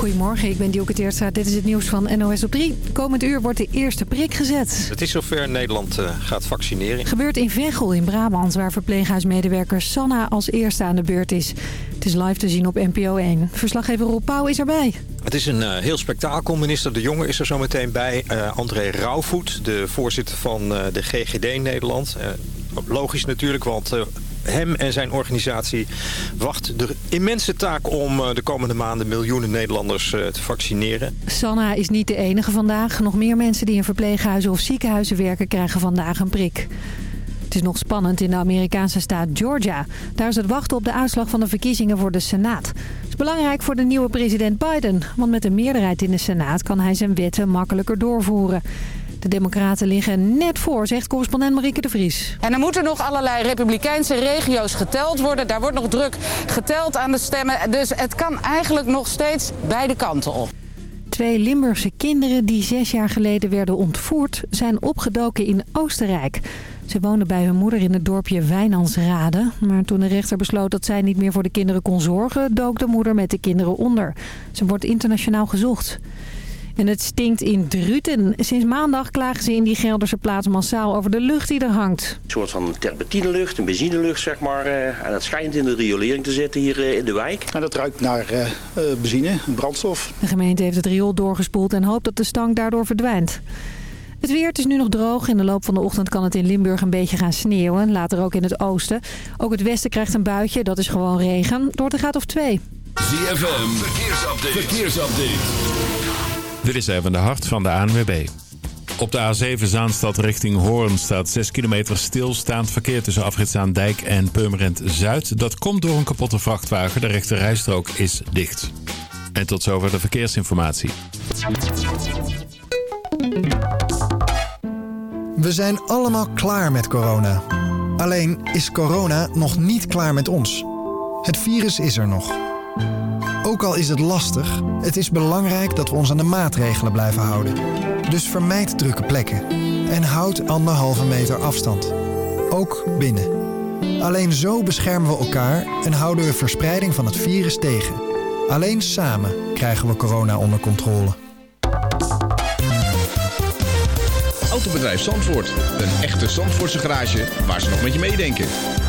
Goedemorgen, ik ben Dielke Teerstra. Dit is het nieuws van NOS op 3. Komend uur wordt de eerste prik gezet. Het is zover Nederland uh, gaat vaccineren. Gebeurt in Veghel in Brabant, waar verpleeghuismedewerker Sanna als eerste aan de beurt is. Het is live te zien op NPO 1. Verslaggever Rob Pauw is erbij. Het is een uh, heel spektakel. Minister De Jonge is er zo meteen bij. Uh, André Rauwvoet, de voorzitter van de GGD Nederland. logisch natuurlijk, want hem en zijn organisatie wacht de immense taak om de komende maanden miljoenen Nederlanders te vaccineren. Sanna is niet de enige vandaag. Nog meer mensen die in verpleeghuizen of ziekenhuizen werken krijgen vandaag een prik. Het is nog spannend in de Amerikaanse staat Georgia. Daar is het wachten op de uitslag van de verkiezingen voor de Senaat. Het is belangrijk voor de nieuwe president Biden. Want met een meerderheid in de Senaat kan hij zijn wetten makkelijker doorvoeren. De democraten liggen net voor, zegt correspondent Marieke de Vries. En er moeten nog allerlei republikeinse regio's geteld worden. Daar wordt nog druk geteld aan de stemmen. Dus het kan eigenlijk nog steeds beide kanten op. Twee Limburgse kinderen die zes jaar geleden werden ontvoerd... zijn opgedoken in Oostenrijk. Ze woonden bij hun moeder in het dorpje Wijnansrade. Maar toen de rechter besloot dat zij niet meer voor de kinderen kon zorgen... dook de moeder met de kinderen onder. Ze wordt internationaal gezocht. En het stinkt in Druten. Sinds maandag klagen ze in die Gelderse plaats massaal over de lucht die er hangt. Een soort van terpentinelucht, een benzinelucht zeg maar. Eh, en dat schijnt in de riolering te zitten hier eh, in de wijk. En dat ruikt naar uh, benzine, brandstof. De gemeente heeft het riool doorgespoeld en hoopt dat de stank daardoor verdwijnt. Het weer, het is nu nog droog. In de loop van de ochtend kan het in Limburg een beetje gaan sneeuwen. Later ook in het oosten. Ook het westen krijgt een buitje, dat is gewoon regen. Door de gaat of twee. ZFM, verkeersupdate. verkeersupdate. Dit is even de hart van de ANWB. Op de A7 Zaanstad richting Hoorn staat 6 kilometer stilstaand verkeer tussen Afritszaandijk en Purmerend Zuid. Dat komt door een kapotte vrachtwagen. De rechte rijstrook is dicht. En tot zover de verkeersinformatie. We zijn allemaal klaar met corona. Alleen is corona nog niet klaar met ons. Het virus is er nog. Ook al is het lastig, het is belangrijk dat we ons aan de maatregelen blijven houden. Dus vermijd drukke plekken en houd anderhalve meter afstand. Ook binnen. Alleen zo beschermen we elkaar en houden we verspreiding van het virus tegen. Alleen samen krijgen we corona onder controle. Autobedrijf Zandvoort. Een echte Zandvoortse garage waar ze nog met je meedenken.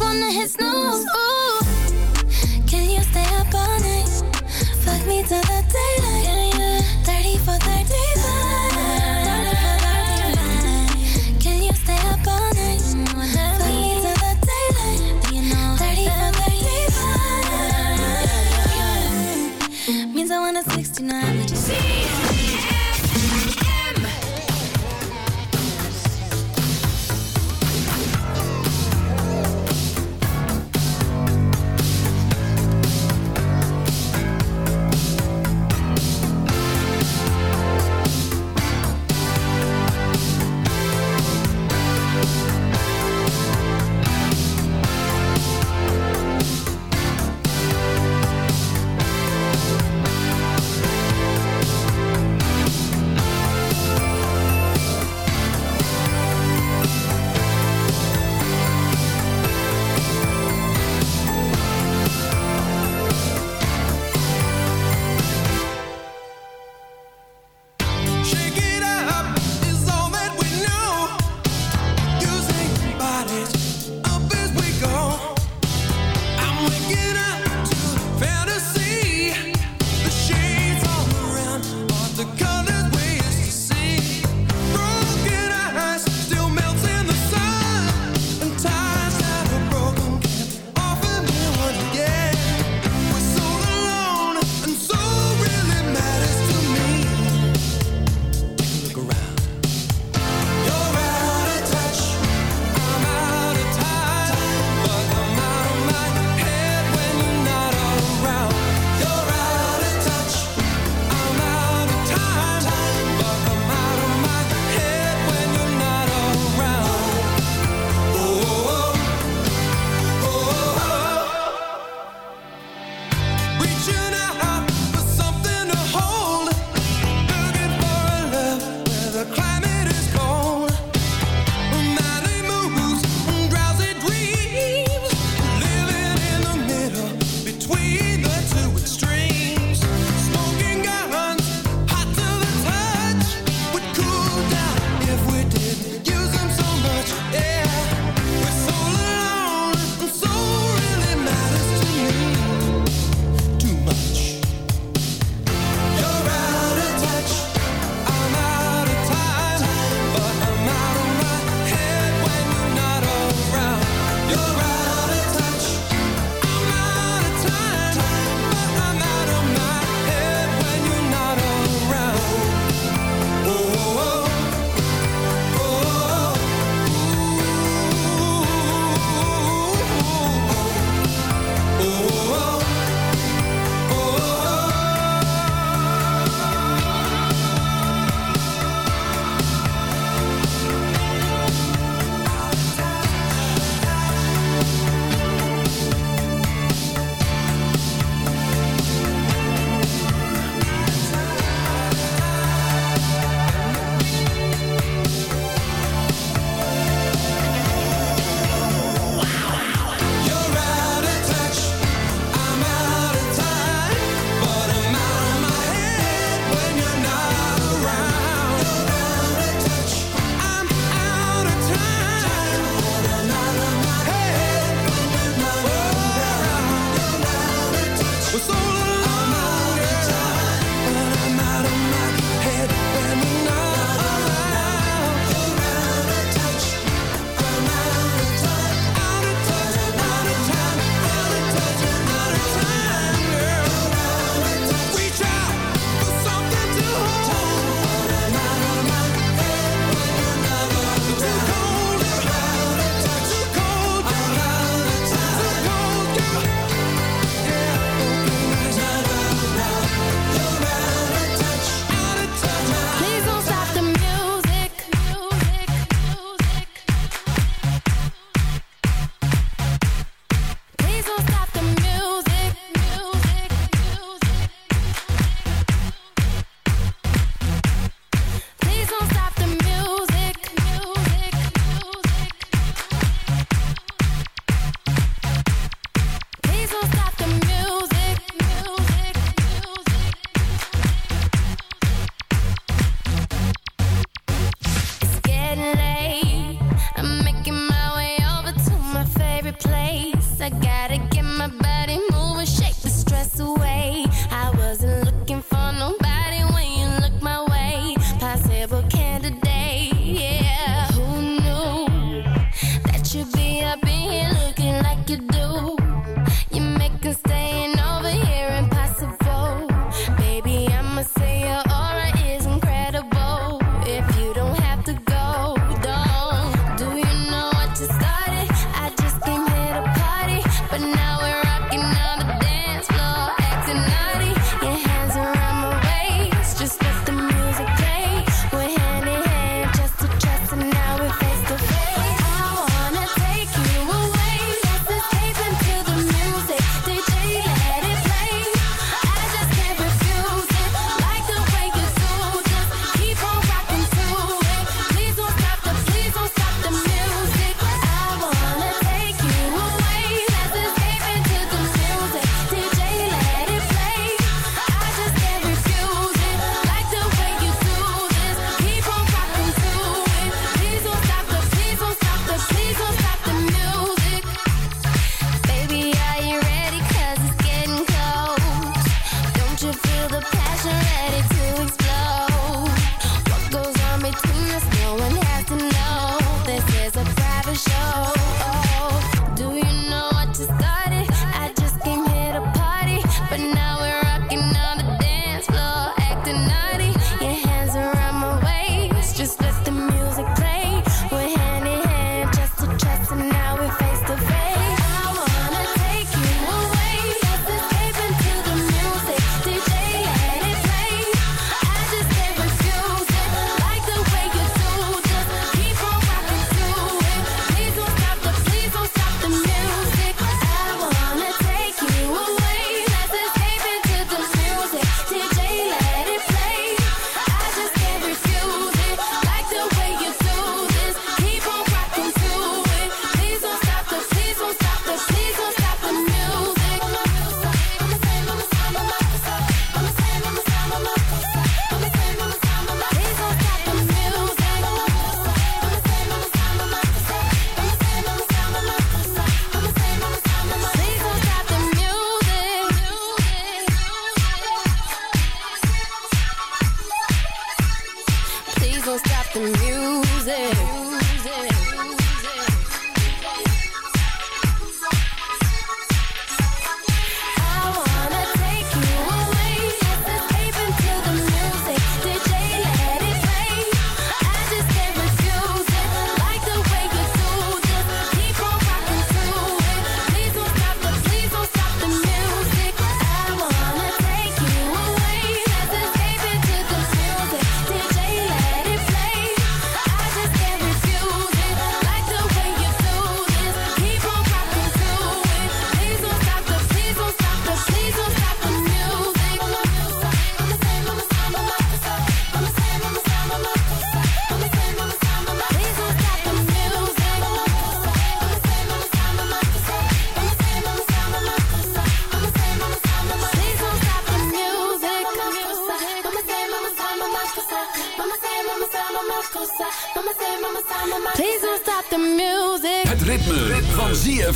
Wanna hit snooze. Ooh. Can you stay up all night? Fuck me till the daylight. 30 for 35. Can you stay up all night? Fuck me till the daylight. 30 for 35. Means I want a 69 with you. Standing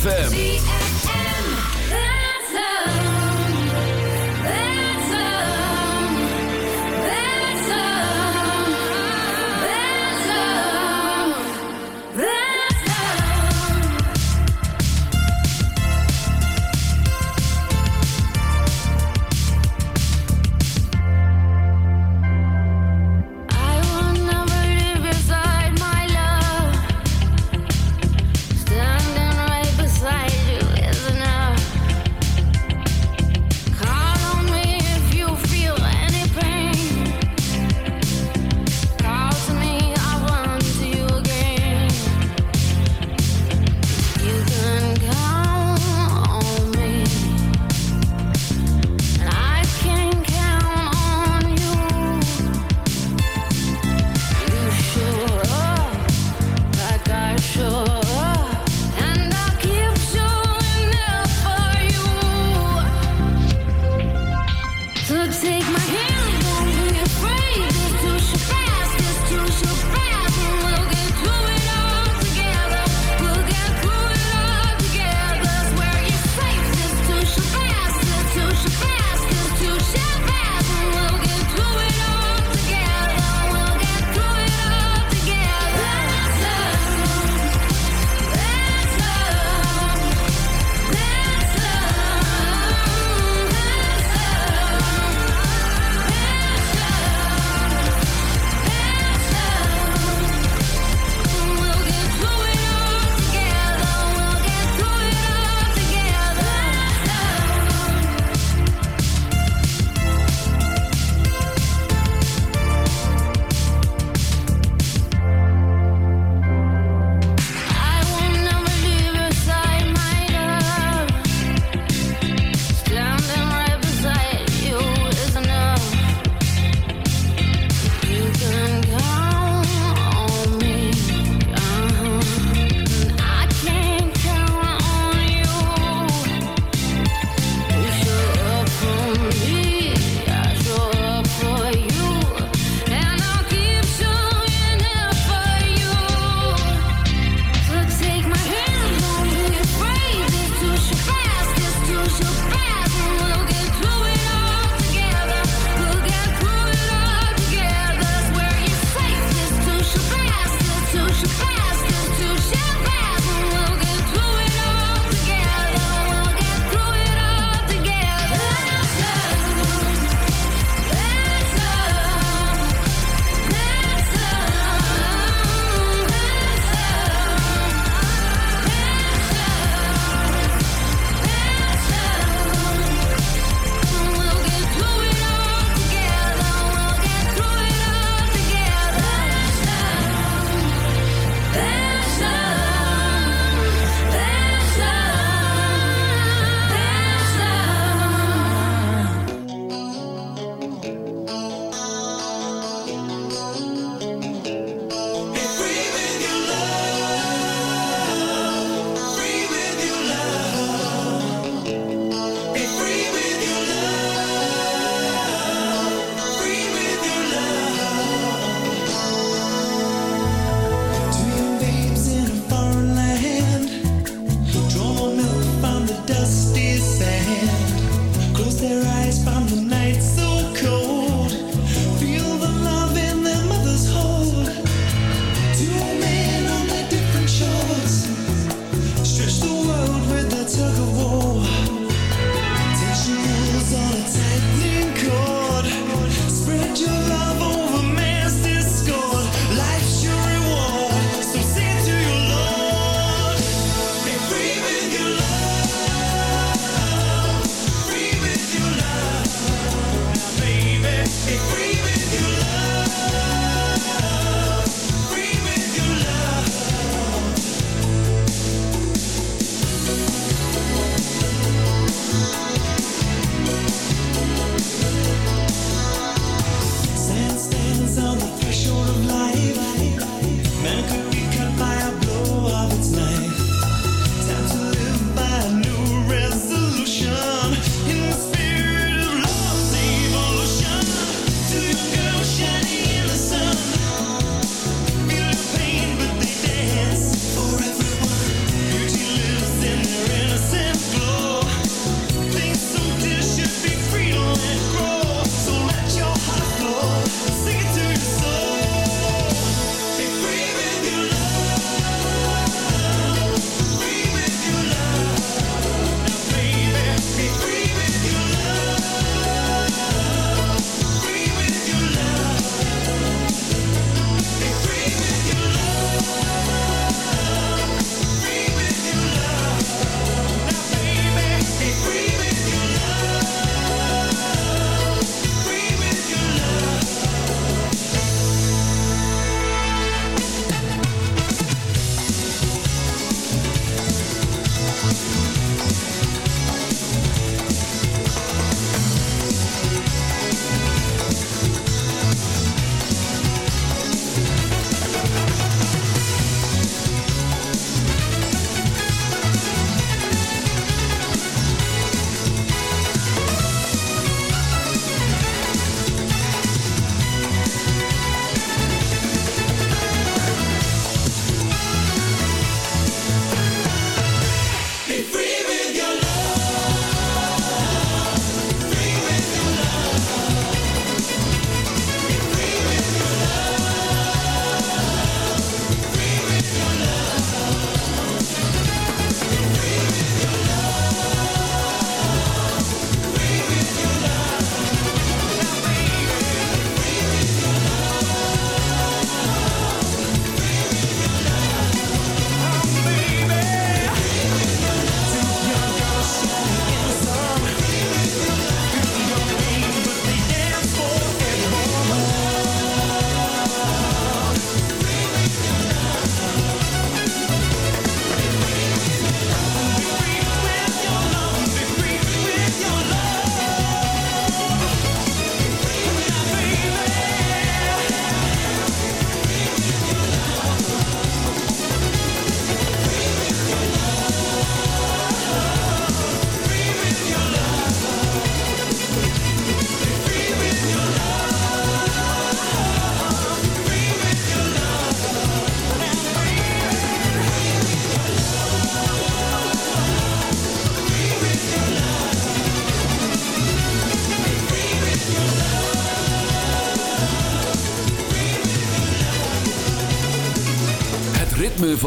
right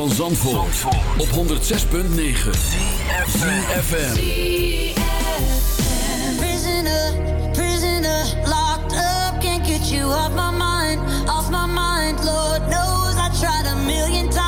van Zandvoort, op 106.9 CFFM Prisoner, prisoner, locked up Can't get you off my mind, off my mind. Lord knows I tried a million times,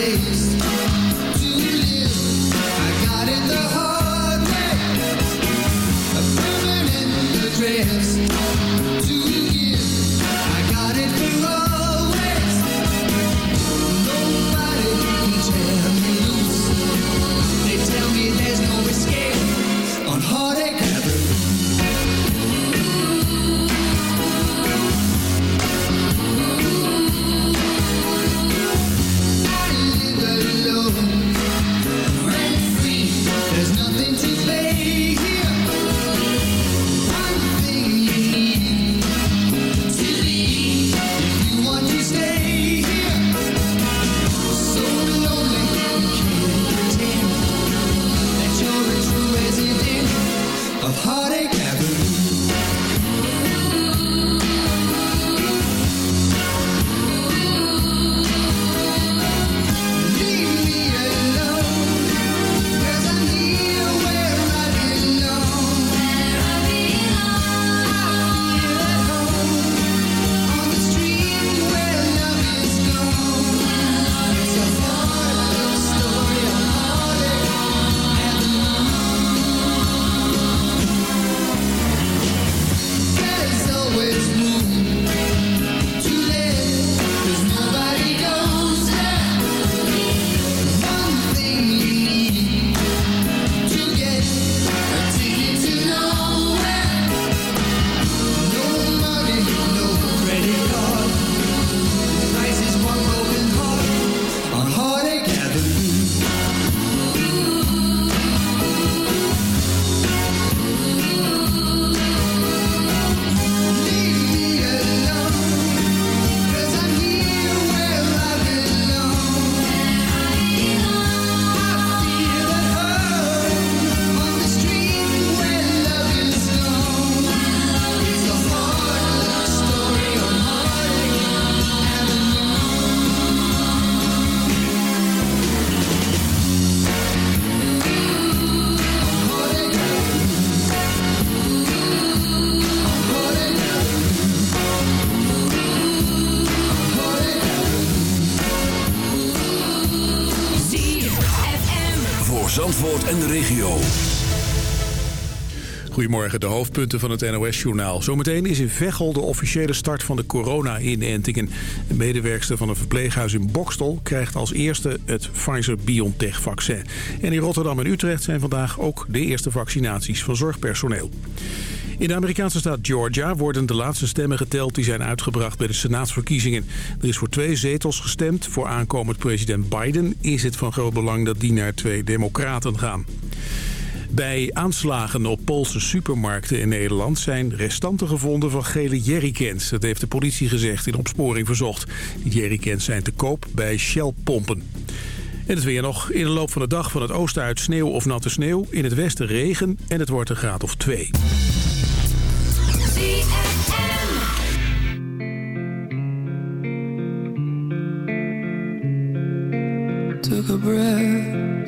day morgen de hoofdpunten van het NOS-journaal. Zometeen is in Veghel de officiële start van de corona-inentingen. Een medewerkster van een verpleeghuis in Bokstel krijgt als eerste het Pfizer-BioNTech-vaccin. En in Rotterdam en Utrecht zijn vandaag ook de eerste vaccinaties van zorgpersoneel. In de Amerikaanse staat Georgia worden de laatste stemmen geteld... die zijn uitgebracht bij de senaatsverkiezingen. Er is voor twee zetels gestemd. Voor aankomend president Biden is het van groot belang dat die naar twee democraten gaan. Bij aanslagen op Poolse supermarkten in Nederland zijn restanten gevonden van gele jerrycans. Dat heeft de politie gezegd in opsporing verzocht. Die jerrycans zijn te koop bij Shell-pompen. En het weer nog. In de loop van de dag van het oosten uit sneeuw of natte sneeuw. In het westen regen en het wordt een graad of twee.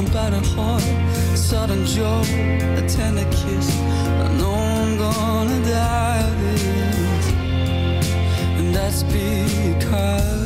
warm battered heart, a sudden joy, a tender kiss. I know I'm gonna die this, and that's because.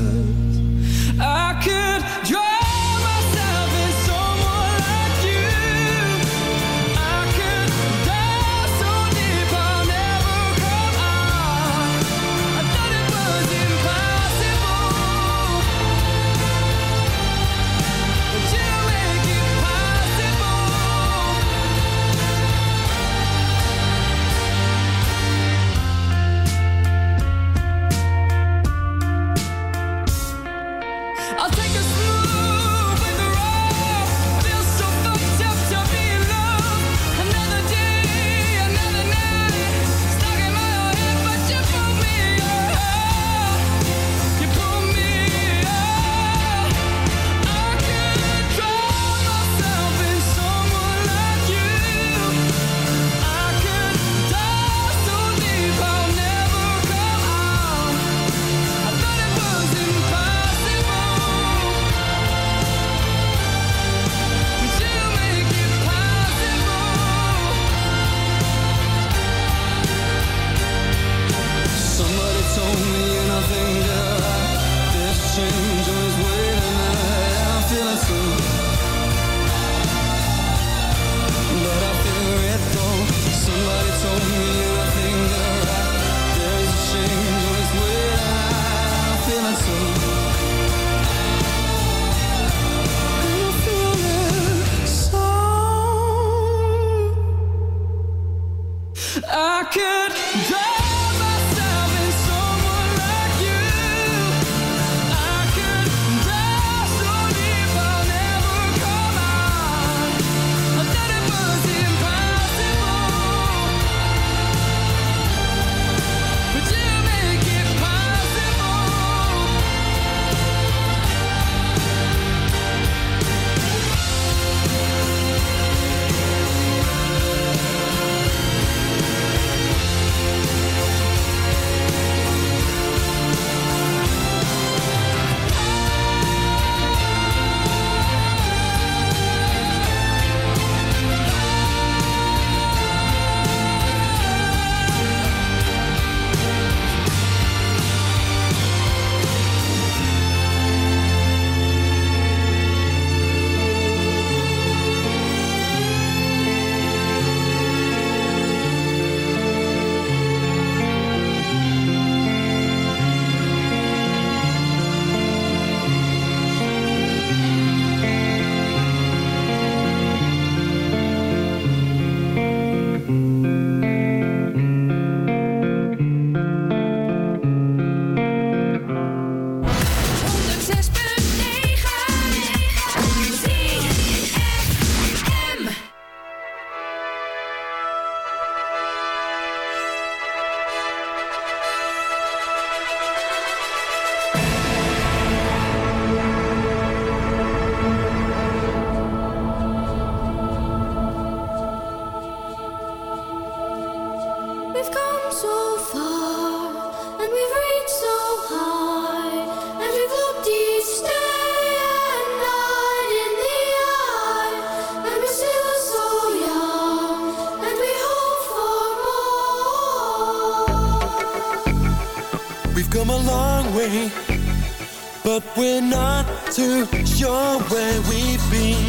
to show where we've been.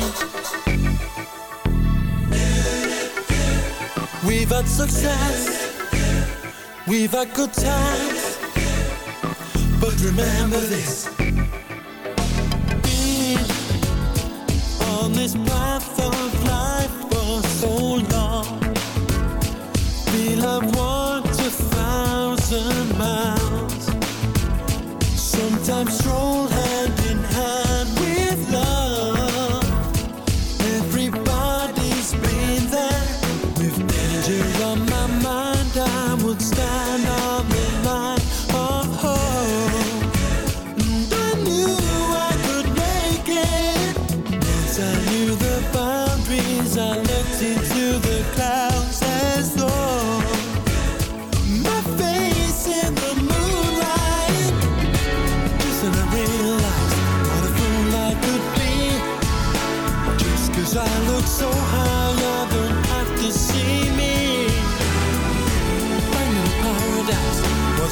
We've had success, we've had good times, but remember this.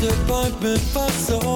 disappointment for so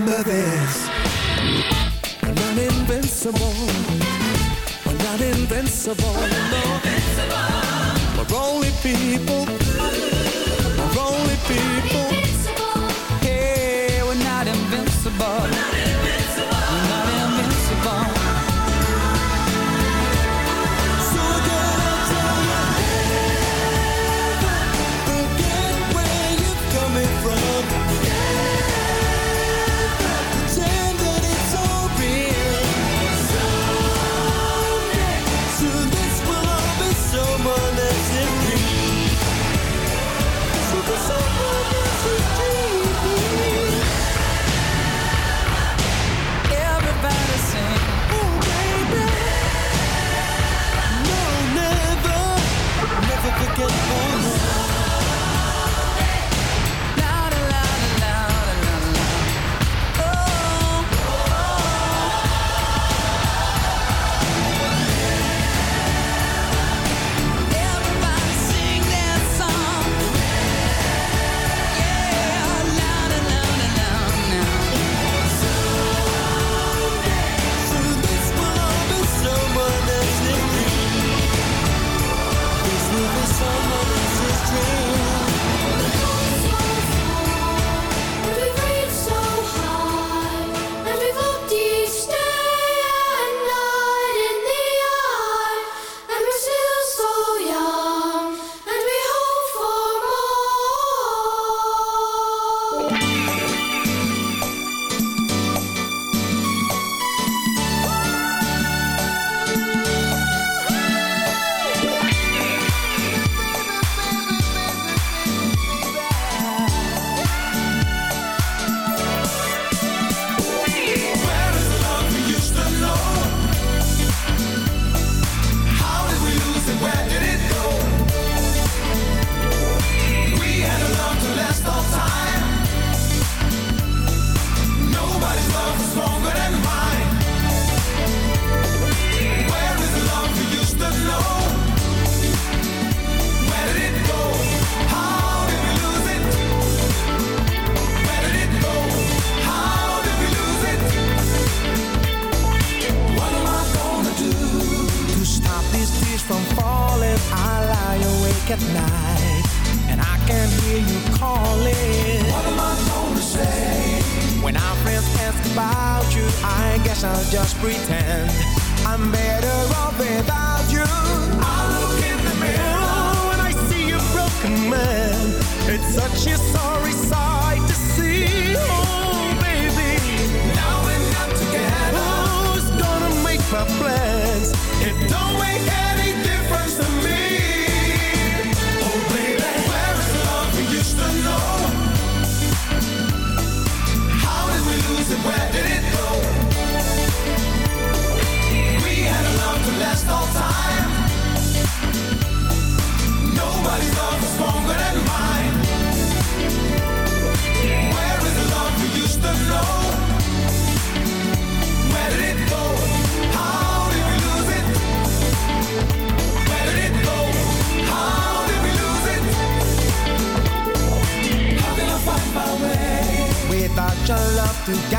remember this. I'm not invincible. We're not invincible. We're, not invincible. We're only people. We're only people.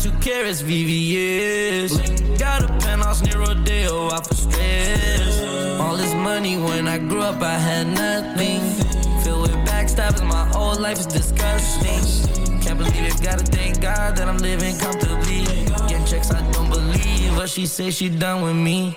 Two carats, VVS. Got a penthouse near Rodeo, off for stress. All this money when I grew up, I had nothing. Filled with backstabbing, my whole life is disgusting. Can't believe it, gotta thank God that I'm living comfortably. Getting checks, I don't believe, but she say she done with me.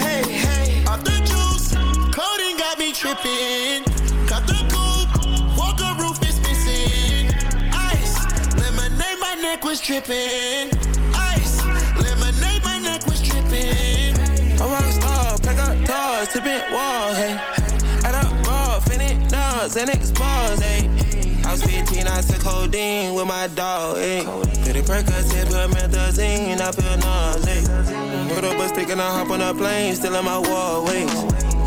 Tripping. Cut the coupe, walker roof is missing. Ice, lemonade, my neck was tripping. Ice, lemonade, my neck was tripping. A rock star, pack up doors, tipping walls, hey. Add up raw, finish nuts, and expose, hey. I was 15, I took codeine with my dog, hey. Pretty Percocet, put methazine, I feel nauseous. Put up a stick and I hop on a plane, still in my wallways.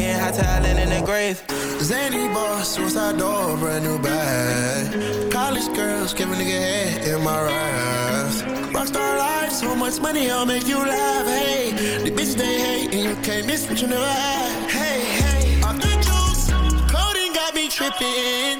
getting hot talent in the grave. Zany boss, suicide door, brand new bag. College girls, give a nigga head in my raps. Rockstar life, so much money, I'll make you laugh. Hey, the bitch they hate, and you can't miss what you never had. Hey, hey, off the juice, codeine got me tripping.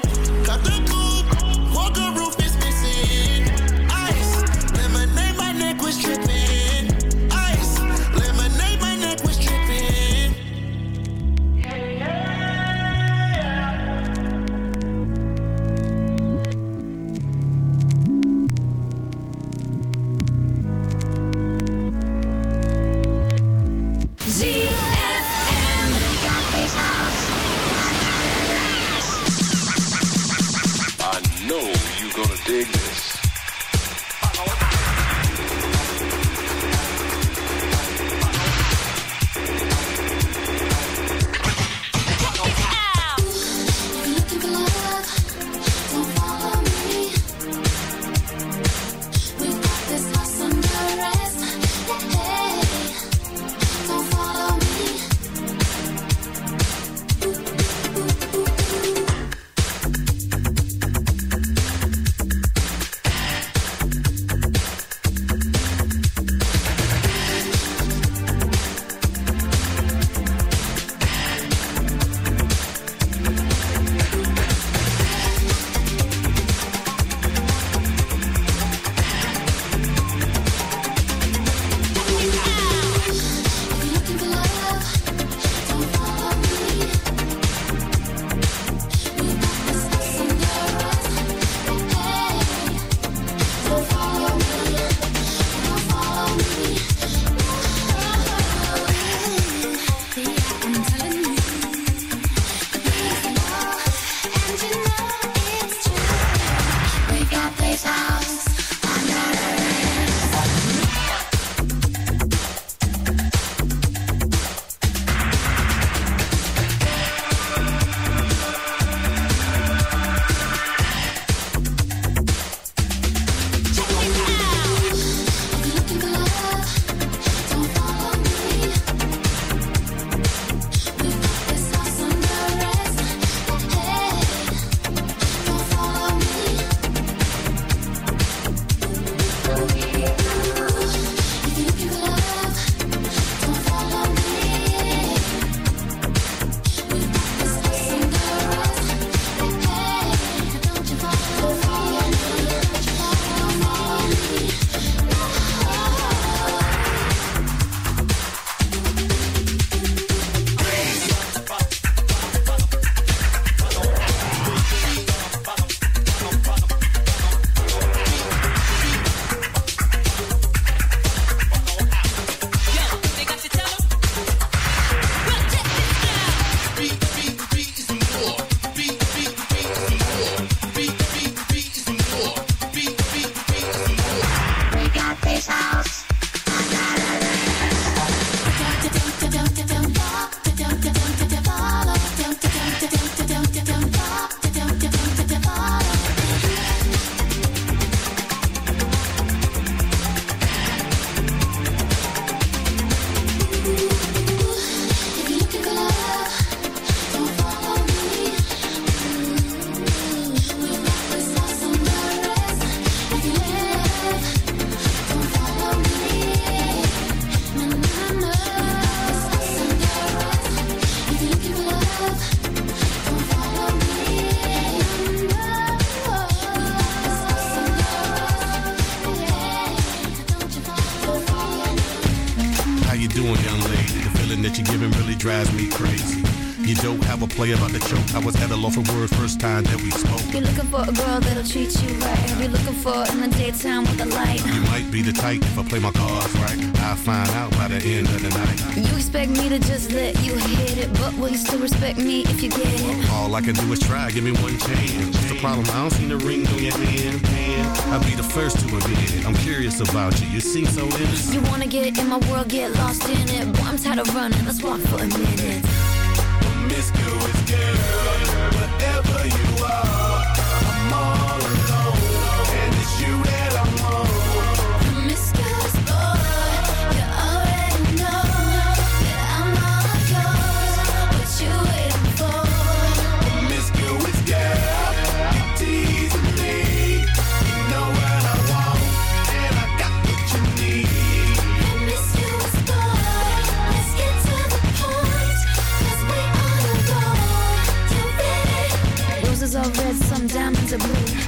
Find out by the end of the night. You expect me to just let you hit it, but will you still respect me if you get it? All I can do is try, give me one chance. What's the problem? I don't see the ring on your hand. I'll be the first to admit it. I'm curious about you. You seem so innocent. You wanna get in my world, get lost in it. Boy, I'm tired of running. Let's walk for a minute.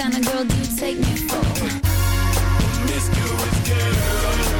Kind of girl do you take me for? Promiscuous girl,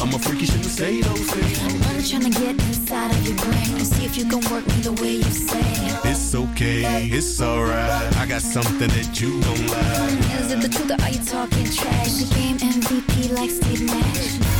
I'm a freaky, shouldn't say those things. I'm trying to get inside of your brain and see if you can work me the way you say. It's okay, it's alright. I got something that you don't like. Is it the truth or are you talking trash? The game MVP like Steve Nash.